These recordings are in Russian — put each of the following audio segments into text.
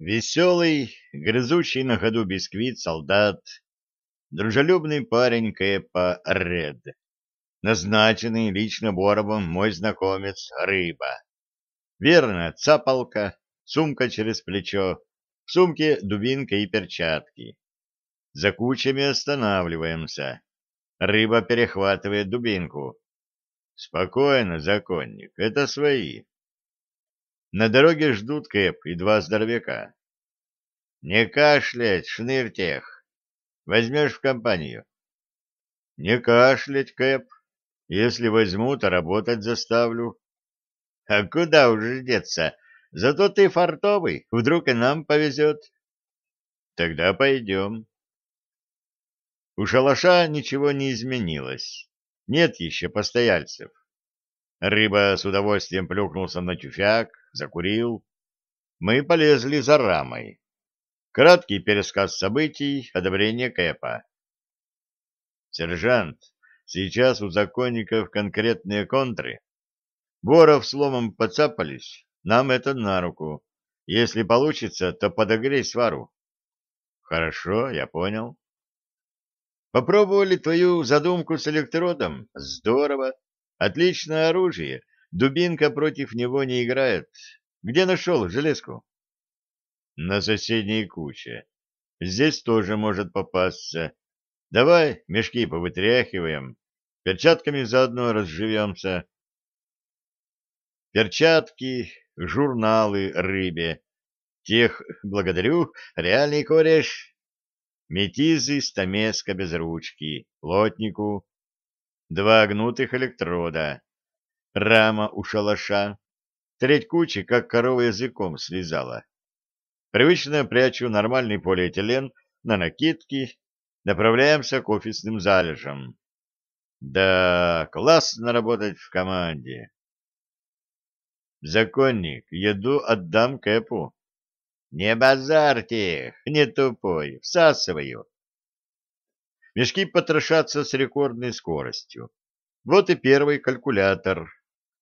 Веселый, грызущий на ходу бисквит солдат, дружелюбный парень Кэпа Ред, назначенный лично Боровым мой знакомец Рыба. Верно, цапалка, сумка через плечо, в сумке дубинка и перчатки. За кучами останавливаемся. Рыба перехватывает дубинку. Спокойно, законник, это свои. На дороге ждут Кэп и два здоровяка. — Не кашлять, шныртех! Возьмешь в компанию? — Не кашлять, Кэп. Если возьмут, то работать заставлю. — А куда уже деться? Зато ты фартовый, вдруг и нам повезет. — Тогда пойдем. У шалаша ничего не изменилось. Нет еще постояльцев. Рыба с удовольствием плюхнулся на тюфяк, закурил. Мы полезли за рамой. Краткий пересказ событий, одобрение Кэпа. «Сержант, сейчас у законников конкретные контры. Боров с ломом подцапались, нам это на руку. Если получится, то подогрей свару». «Хорошо, я понял». «Попробовали твою задумку с электродом? Здорово. Отличное оружие. Дубинка против него не играет. Где нашел железку? На соседней куче. Здесь тоже может попасться. Давай мешки повытряхиваем. Перчатками заодно разживемся. Перчатки, журналы рыбе. Тех, благодарю, реальный кореш. Метизы стамеска без ручки, плотнику. Два гнутых электрода рама у шалаша, треть кучи, как корова языком слезала. Привычно прячу нормальный полиэтилен на накидки, направляемся к офисным залежам. Да, классно работать в команде. Законник, еду отдам Кэпу. Не базарьте, не тупой, всасываю. Мешки потрошатся с рекордной скоростью. Вот и первый калькулятор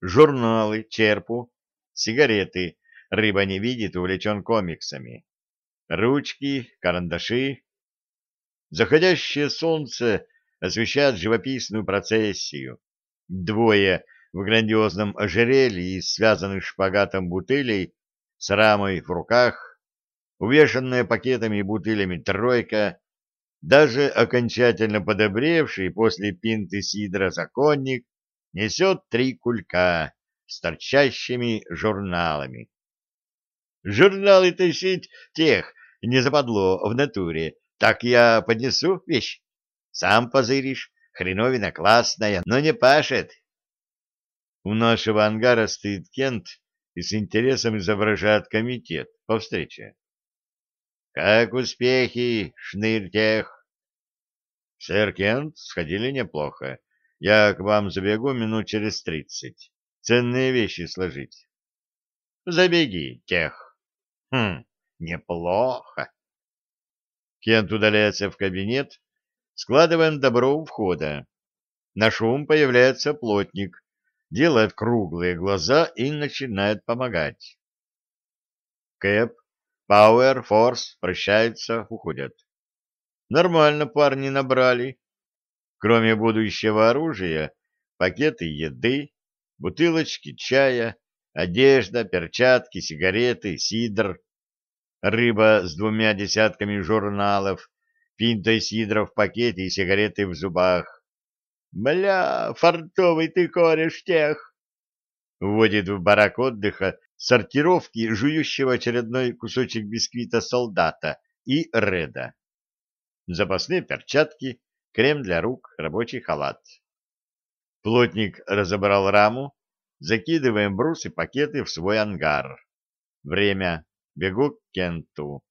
журналы черпу, сигареты «Рыба не видит» увлечен комиксами, ручки, карандаши. Заходящее солнце освещает живописную процессию. Двое в грандиозном ожерелье из связанных шпагатом бутылей с рамой в руках, увешанная пакетами и бутылями тройка, даже окончательно подобревший после пинты сидра законник несет три кулька с торчащими журналами. Журналы тащить тех не западло в натуре. Так я поднесу вещь. Сам позыришь, хреновина классная, но не пашет. У нашего ангара стоит Кент и с интересом изображает комитет по встрече. «Как успехи, шныртех?» «Сэр Кент сходили неплохо. Я к вам забегу минут через тридцать. Ценные вещи сложить. Забеги, тех. Хм, неплохо. Кент удаляется в кабинет. Складываем добро у входа. На шум появляется плотник, делает круглые глаза и начинает помогать. Кэп, Пауэр, Форс прощаются, уходят. Нормально парни набрали. Кроме будущего оружия, пакеты еды, бутылочки чая, одежда, перчатки, сигареты, сидр, рыба с двумя десятками журналов, пинта сидра в пакете и сигареты в зубах. «Бля, фартовый ты кореш тех!» Вводит в барак отдыха сортировки жующего очередной кусочек бисквита солдата и Реда. Запасные перчатки, крем для рук, рабочий халат. Плотник разобрал раму, закидываем брус и пакеты в свой ангар. Время. Бегу к Кенту.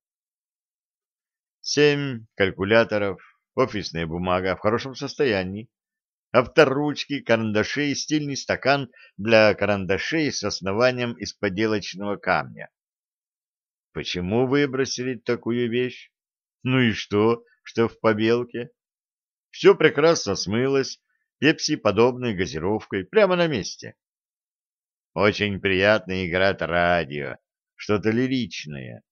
Семь калькуляторов, офисная бумага в хорошем состоянии, авторучки, карандаши и стильный стакан для карандашей с основанием из поделочного камня. Почему выбросили такую вещь? Ну и что, что в побелке? Все прекрасно смылось пепси-подобной газировкой прямо на месте. Очень приятно играть радио, что-то лиричное.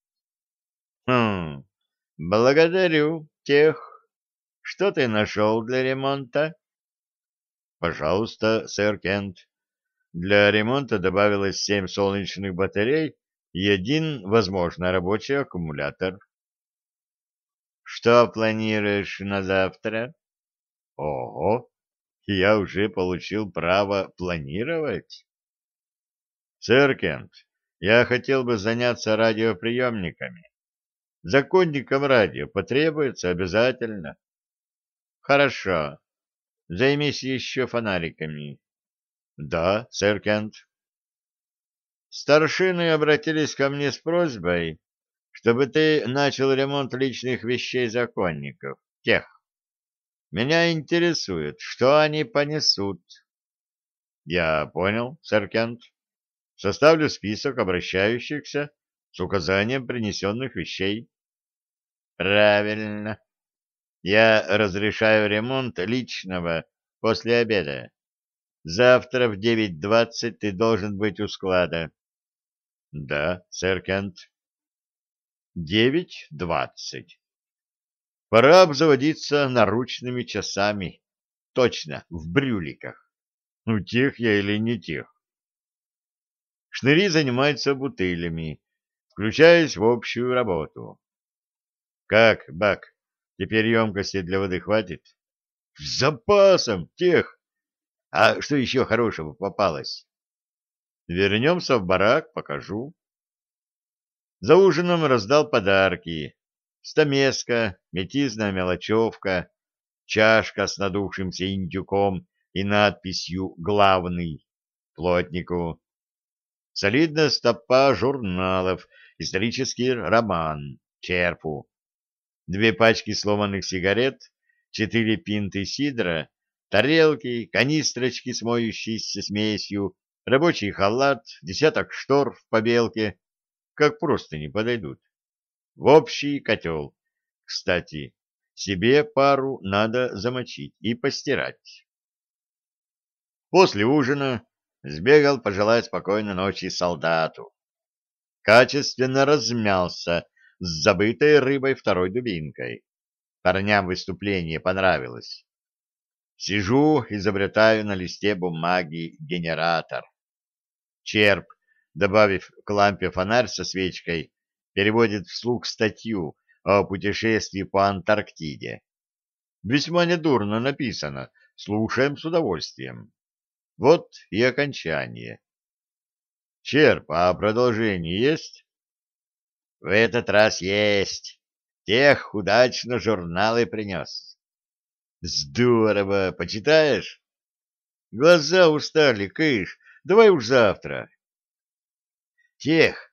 Хм, благодарю тех. Что ты нашел для ремонта? Пожалуйста, сэр Кент. Для ремонта добавилось семь солнечных батарей и один, возможно, рабочий аккумулятор. Что планируешь на завтра? Ого, я уже получил право планировать? Сэр Кент, я хотел бы заняться радиоприемниками. Законникам радио потребуется обязательно. Хорошо. Займись еще фонариками. Да, сэр Кент. Старшины обратились ко мне с просьбой, чтобы ты начал ремонт личных вещей законников, тех, меня интересует, что они понесут. Я понял, Сэр Кент. Составлю список обращающихся с указанием принесенных вещей. Правильно. Я разрешаю ремонт личного после обеда. Завтра в 9.20 ты должен быть у склада. Да, сэр Кент. 9.20. Пора обзаводиться наручными часами. Точно, в брюликах. Ну, тех я или не тех. Шныри занимаются бутылями, включаясь в общую работу. Как, Бак, теперь емкости для воды хватит? С запасом тех. А что еще хорошего попалось? Вернемся в барак, покажу. За ужином раздал подарки стамеска, метизная мелочевка, чашка с надувшимся индюком и надписью «Главный» плотнику, солидная стопа журналов, исторический роман, черпу, две пачки сломанных сигарет, четыре пинты сидра, тарелки, канистрочки с моющейся смесью, рабочий халат, десяток штор в побелке, как просто не подойдут в общий котел. Кстати, себе пару надо замочить и постирать. После ужина сбегал пожелать спокойной ночи солдату. Качественно размялся с забытой рыбой второй дубинкой. Парням выступление понравилось. Сижу, изобретаю на листе бумаги генератор. Черп, добавив к лампе фонарь со свечкой, переводит вслух статью о путешествии по Антарктиде. Весьма недурно написано, слушаем с удовольствием. Вот и окончание. Черп, а продолжение есть? В этот раз есть. Тех удачно журналы принес. Здорово, почитаешь? Глаза устали, кыш, давай уж завтра. Тех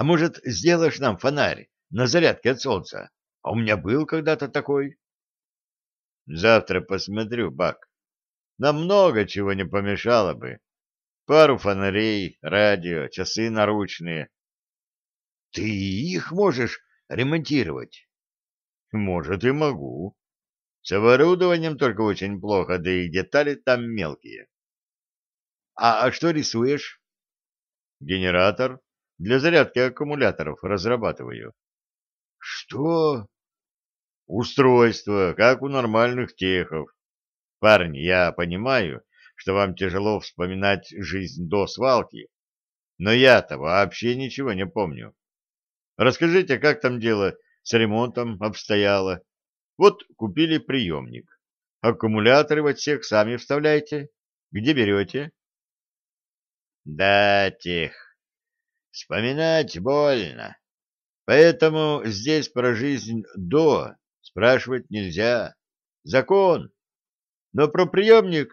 а может, сделаешь нам фонарь на зарядке от солнца? А у меня был когда-то такой. Завтра посмотрю, Бак. Нам много чего не помешало бы. Пару фонарей, радио, часы наручные. Ты их можешь ремонтировать? Может, и могу. С оборудованием только очень плохо, да и детали там мелкие. А, а что рисуешь? Генератор, для зарядки аккумуляторов разрабатываю. Что? Устройство, как у нормальных техов. Парни, я понимаю, что вам тяжело вспоминать жизнь до свалки, но я-то вообще ничего не помню. Расскажите, как там дело с ремонтом обстояло? Вот купили приемник. Аккумуляторы в отсек сами вставляйте. Где берете? Да, тех, Вспоминать больно. Поэтому здесь про жизнь до спрашивать нельзя. Закон. Но про приемник...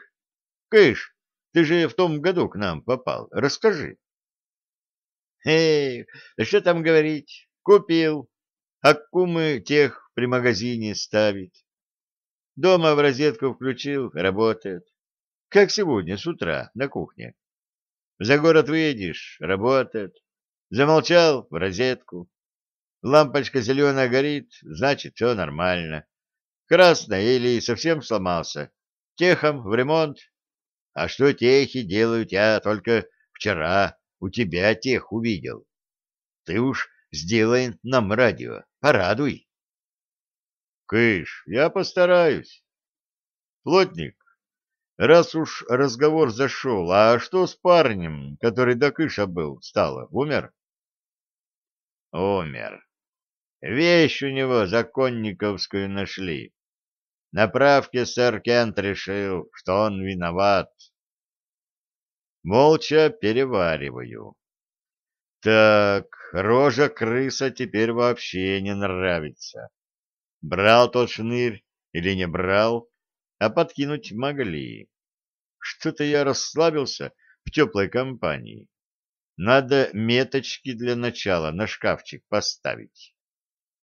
Кыш, ты же в том году к нам попал. Расскажи. Эй, да что там говорить? Купил. Аккумы тех при магазине ставит. Дома в розетку включил, работает. Как сегодня с утра на кухне. За город выедешь, работает. Замолчал в розетку. Лампочка зеленая горит, значит, все нормально. Красная или совсем сломался. Техом в ремонт. А что техи делают, я только вчера у тебя тех увидел. Ты уж сделай нам радио, порадуй. Кыш, я постараюсь. Плотник, раз уж разговор зашел, а что с парнем, который до Кыша был, стало, умер? умер. Вещь у него законниковскую нашли. На правке сэр Кент решил, что он виноват. Молча перевариваю. Так, рожа крыса теперь вообще не нравится. Брал тот шнырь или не брал, а подкинуть могли. Что-то я расслабился в теплой компании. Надо меточки для начала на шкафчик поставить.